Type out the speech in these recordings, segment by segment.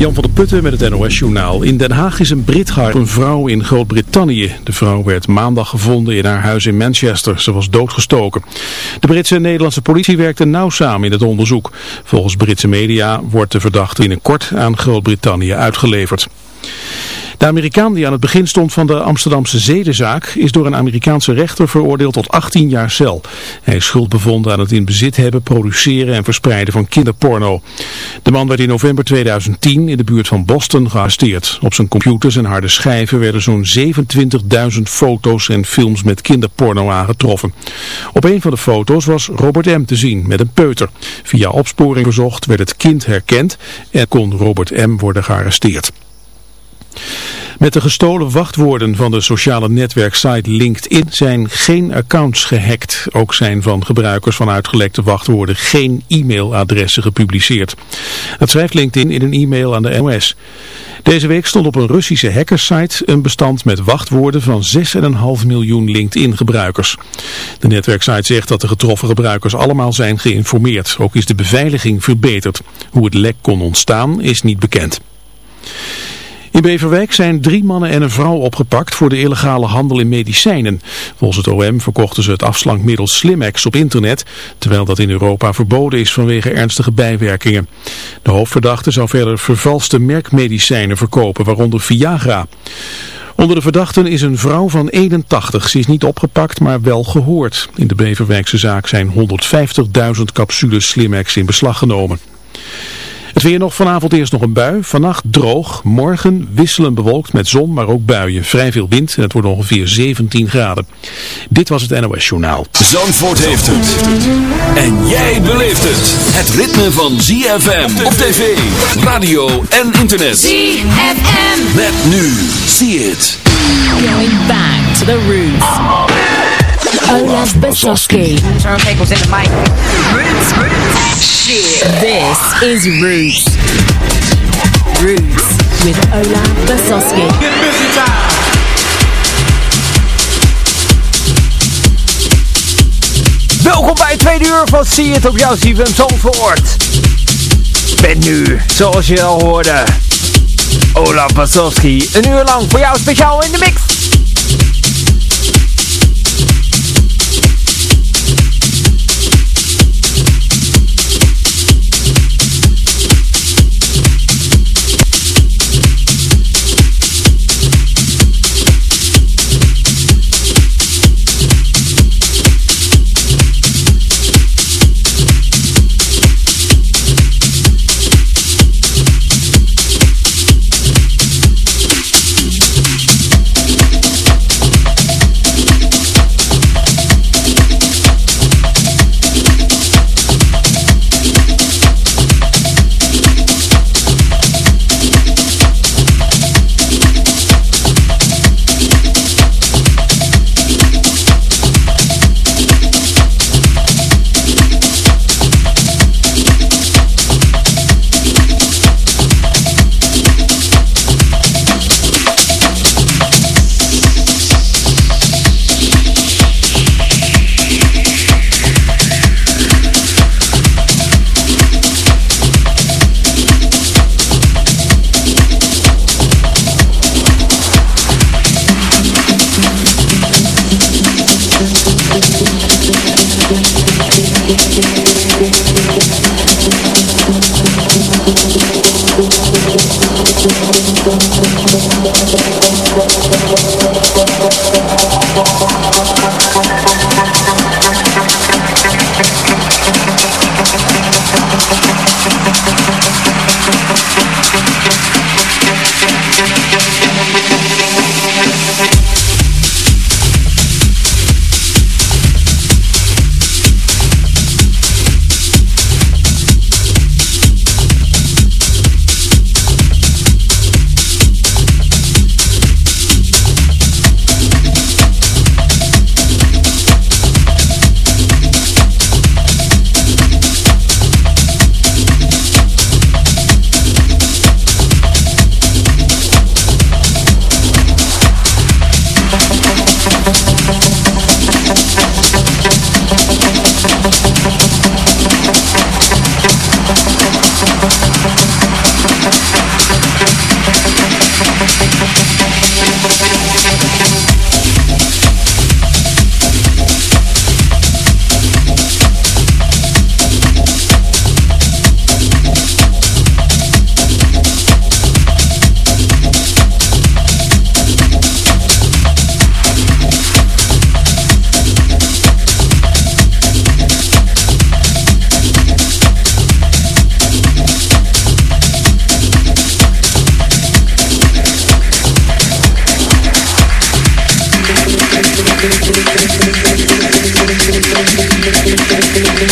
Jan van der Putten met het NOS-journaal. In Den Haag is een Brit een vrouw in Groot-Brittannië. De vrouw werd maandag gevonden in haar huis in Manchester. Ze was doodgestoken. De Britse en Nederlandse politie werkten nauw samen in het onderzoek. Volgens Britse media wordt de verdachte in een kort aan Groot-Brittannië uitgeleverd. De Amerikaan die aan het begin stond van de Amsterdamse zedenzaak is door een Amerikaanse rechter veroordeeld tot 18 jaar cel. Hij is schuld bevonden aan het in bezit hebben, produceren en verspreiden van kinderporno. De man werd in november 2010 in de buurt van Boston gearresteerd. Op zijn computers en harde schijven werden zo'n 27.000 foto's en films met kinderporno aangetroffen. Op een van de foto's was Robert M. te zien met een peuter. Via opsporing verzocht werd het kind herkend en kon Robert M. worden gearresteerd. Met de gestolen wachtwoorden van de sociale netwerksite LinkedIn zijn geen accounts gehackt. Ook zijn van gebruikers van uitgelekte wachtwoorden geen e-mailadressen gepubliceerd. Dat schrijft LinkedIn in een e-mail aan de NOS. Deze week stond op een Russische hackersite een bestand met wachtwoorden van 6,5 miljoen LinkedIn-gebruikers. De netwerksite zegt dat de getroffen gebruikers allemaal zijn geïnformeerd. Ook is de beveiliging verbeterd. Hoe het lek kon ontstaan is niet bekend. In Beverwijk zijn drie mannen en een vrouw opgepakt voor de illegale handel in medicijnen. Volgens het OM verkochten ze het afslankmiddel Slimex op internet, terwijl dat in Europa verboden is vanwege ernstige bijwerkingen. De hoofdverdachte zou verder vervalste merkmedicijnen verkopen, waaronder Viagra. Onder de verdachten is een vrouw van 81. Ze is niet opgepakt, maar wel gehoord. In de Beverwijkse zaak zijn 150.000 capsules Slimex in beslag genomen. Het weer nog vanavond eerst nog een bui. Vannacht droog. Morgen wisselend bewolkt met zon, maar ook buien. Vrij veel wind en het wordt ongeveer 17 graden. Dit was het NOS Journaal. Zandvoort heeft het. En jij beleeft het. Het ritme van ZFM op tv, radio en internet. ZFM. Met nu. See it. Going back to the roots. Olaf Basowski. Turntables in the mic. Roots, roots. Shit. This is Roots. Roots with Olaf Basowski. Get busy time. Welkom bij het tweede uur van See It op jouw CFM Zandvoort. Ben nu, zoals je al hoorde, Olaf Basowski. Een uur lang voor jou speciaal in de mix.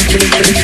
Since when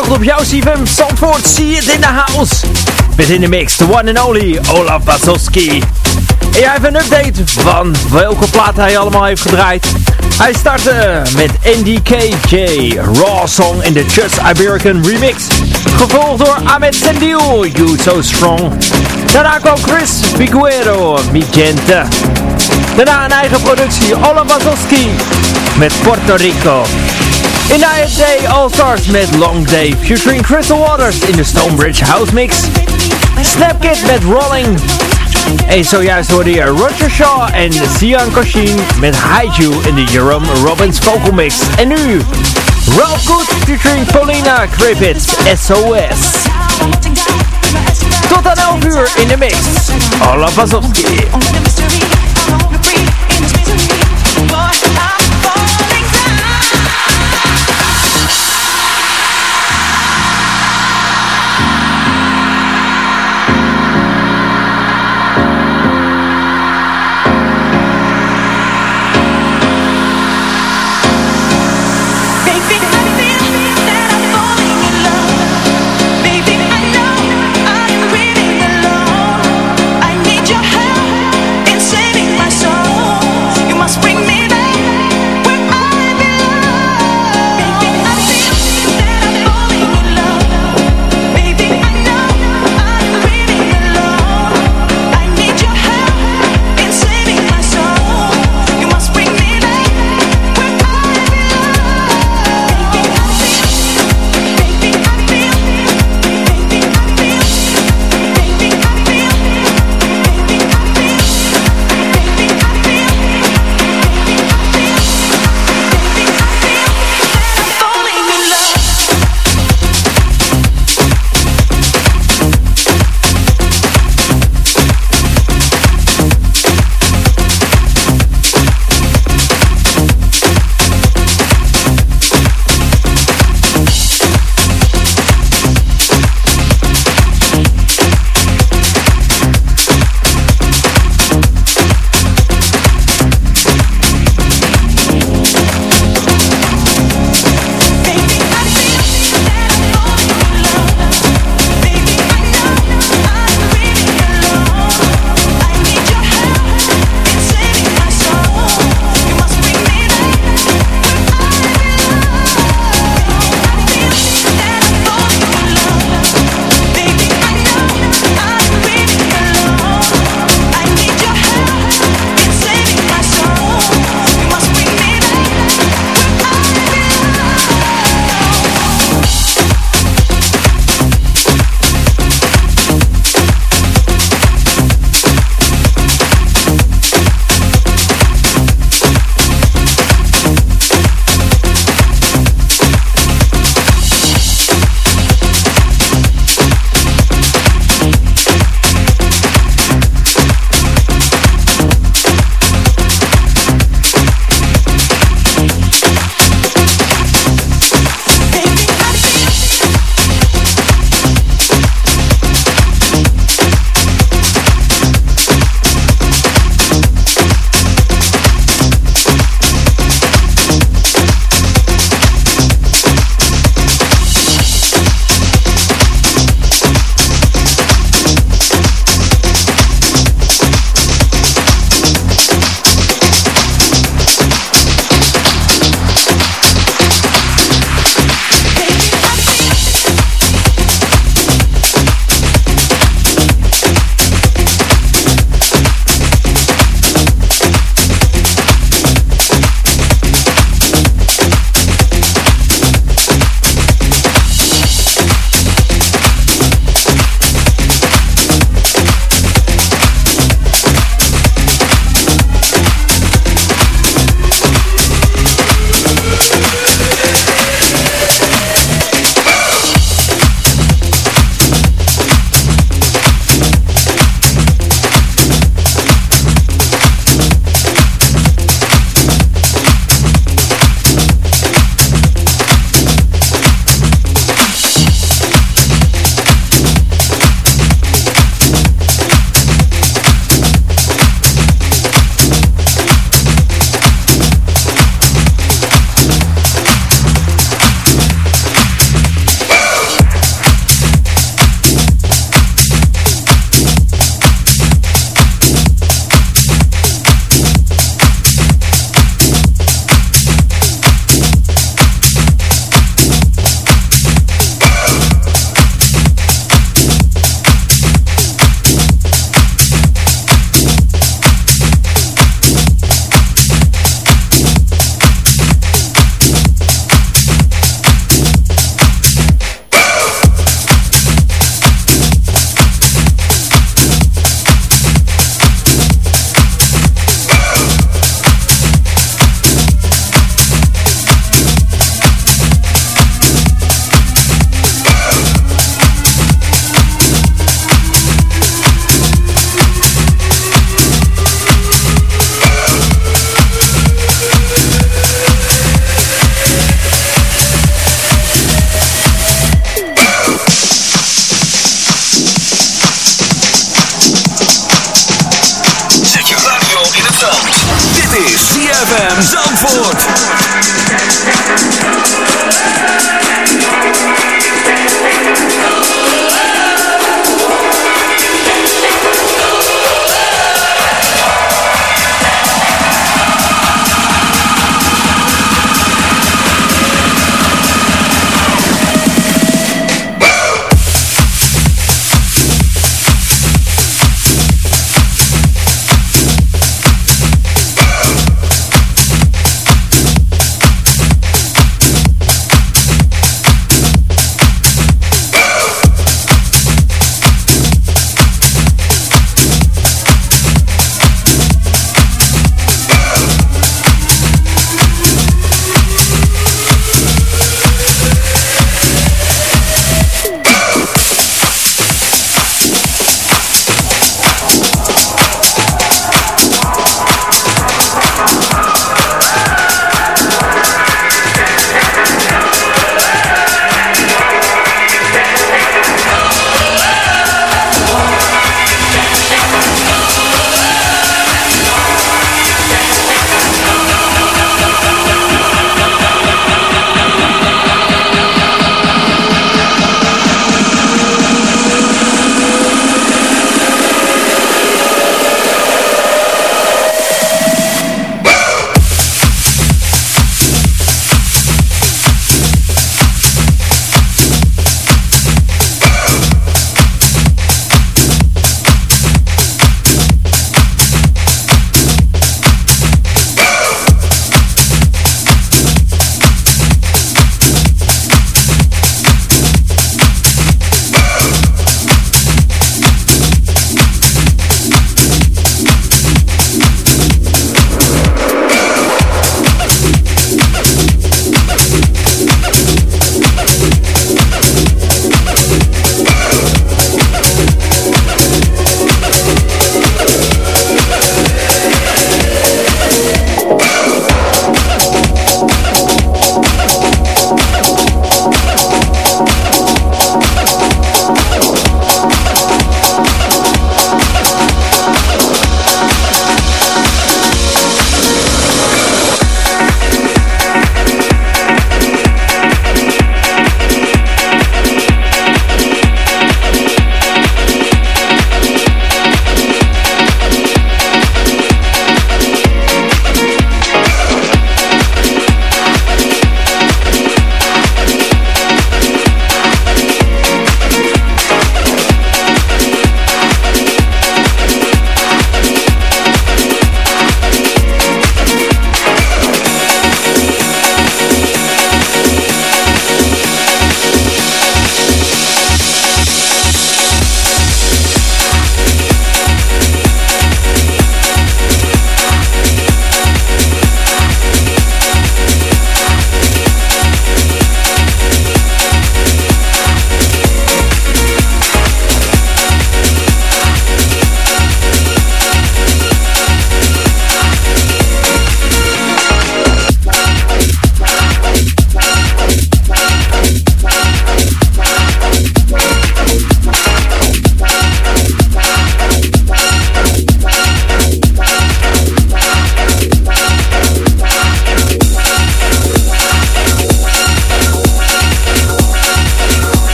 op jouw CFM Zandvoort. See it in the house. Met in de mix, the one and only Olaf Basowski. En jij hebt een update van welke plaat hij allemaal heeft gedraaid. Hij startte met NDKJ, Raw Song in de Just Iberican Remix. Gevolgd door Ahmed Sendil, You So Strong. Daarna kwam Chris Figuero, Mi Gente. Daarna een eigen productie, Olaf Basowski met Puerto Rico. In de IFD All-Stars met Long Day featuring Crystal Waters in de Stonebridge House Mix. Snapkid met Rolling. En zojuist hoorde je Roger Shaw en Sian Koshin met You in de Jerome Robbins Vocal Mix. En nu, Ralph Good featuring Paulina Kripitz, SOS. Tot aan 11 uur in de mix. Olaf Wazowski.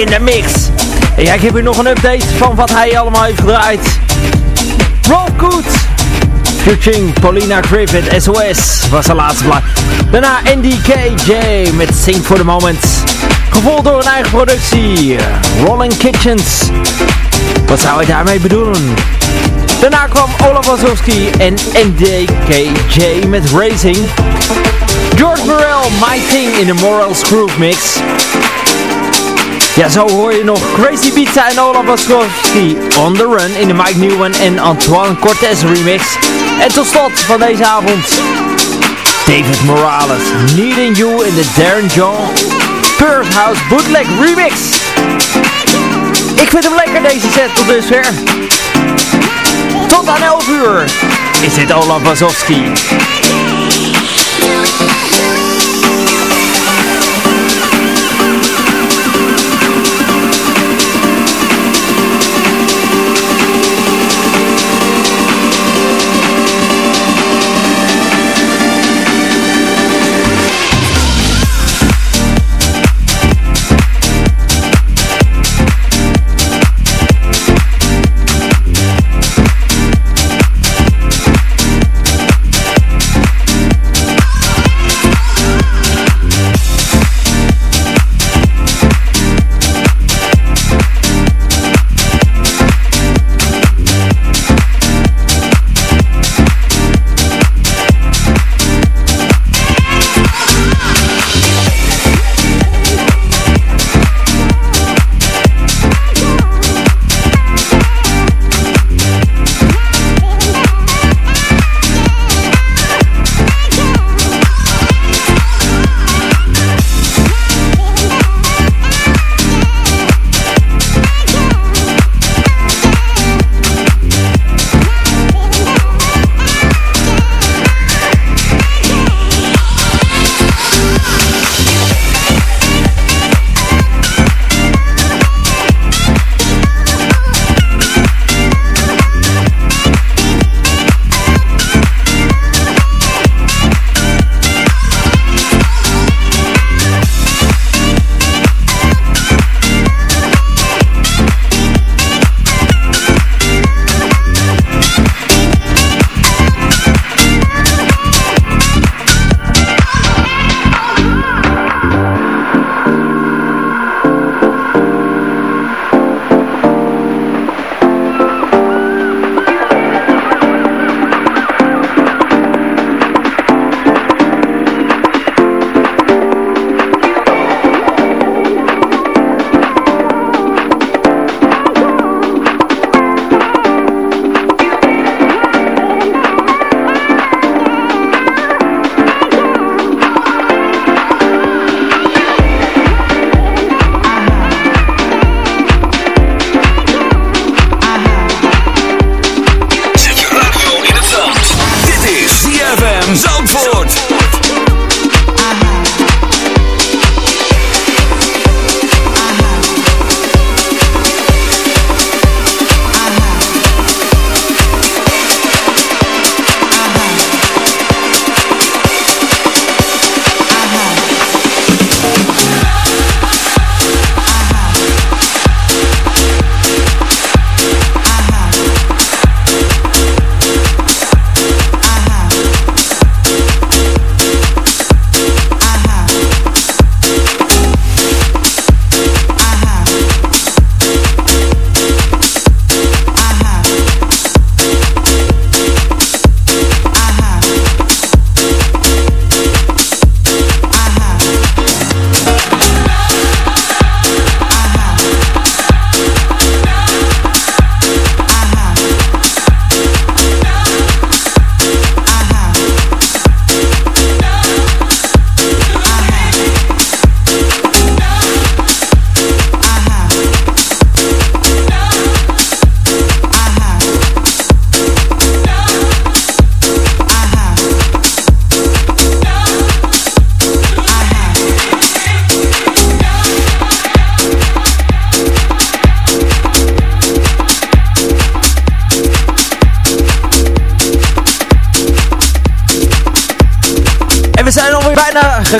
In de mix. En jij geeft u nog een update van wat hij allemaal heeft gedraaid. Roll Good, featuring Paulina Griffith, SOS, was de laatste plaat. Daarna NDKJ met Sing for the Moment. Gevolgd door een eigen productie, Rolling Kitchens. Wat zou hij daarmee bedoelen? Daarna kwam Olaf Wasowski en NDKJ met Racing. George Morel, My Thing in de Morals Groove Mix. Ja, zo hoor je nog Crazy Pizza en Olaf Wasowski on the Run in de Mike Newman en Antoine Cortez remix. En tot slot van deze avond, David Morales, Needing You in de Darren John Perth House Bootleg remix. Ik vind hem lekker deze set tot dusver. Tot aan 11 uur is dit Olaf Wasowski.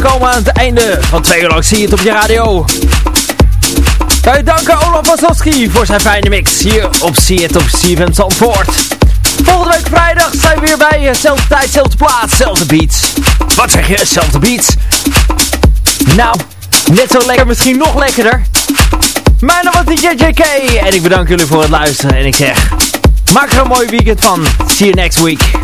Gekomen aan het einde van twee uur lang zie je het op je radio. Wij danken Olaf Wasowski voor zijn fijne mix hier op See It op CFM Zandvoort. Volgende week vrijdag zijn we weer bij dezelfde tijd, dezelfde plaats, dezelfde beats. Wat zeg je, dezelfde beats? Nou, net zo lekker, misschien nog lekkerder. Mijn naam is DJ JK en ik bedank jullie voor het luisteren en ik zeg... Maak er een mooi weekend van. See you next week.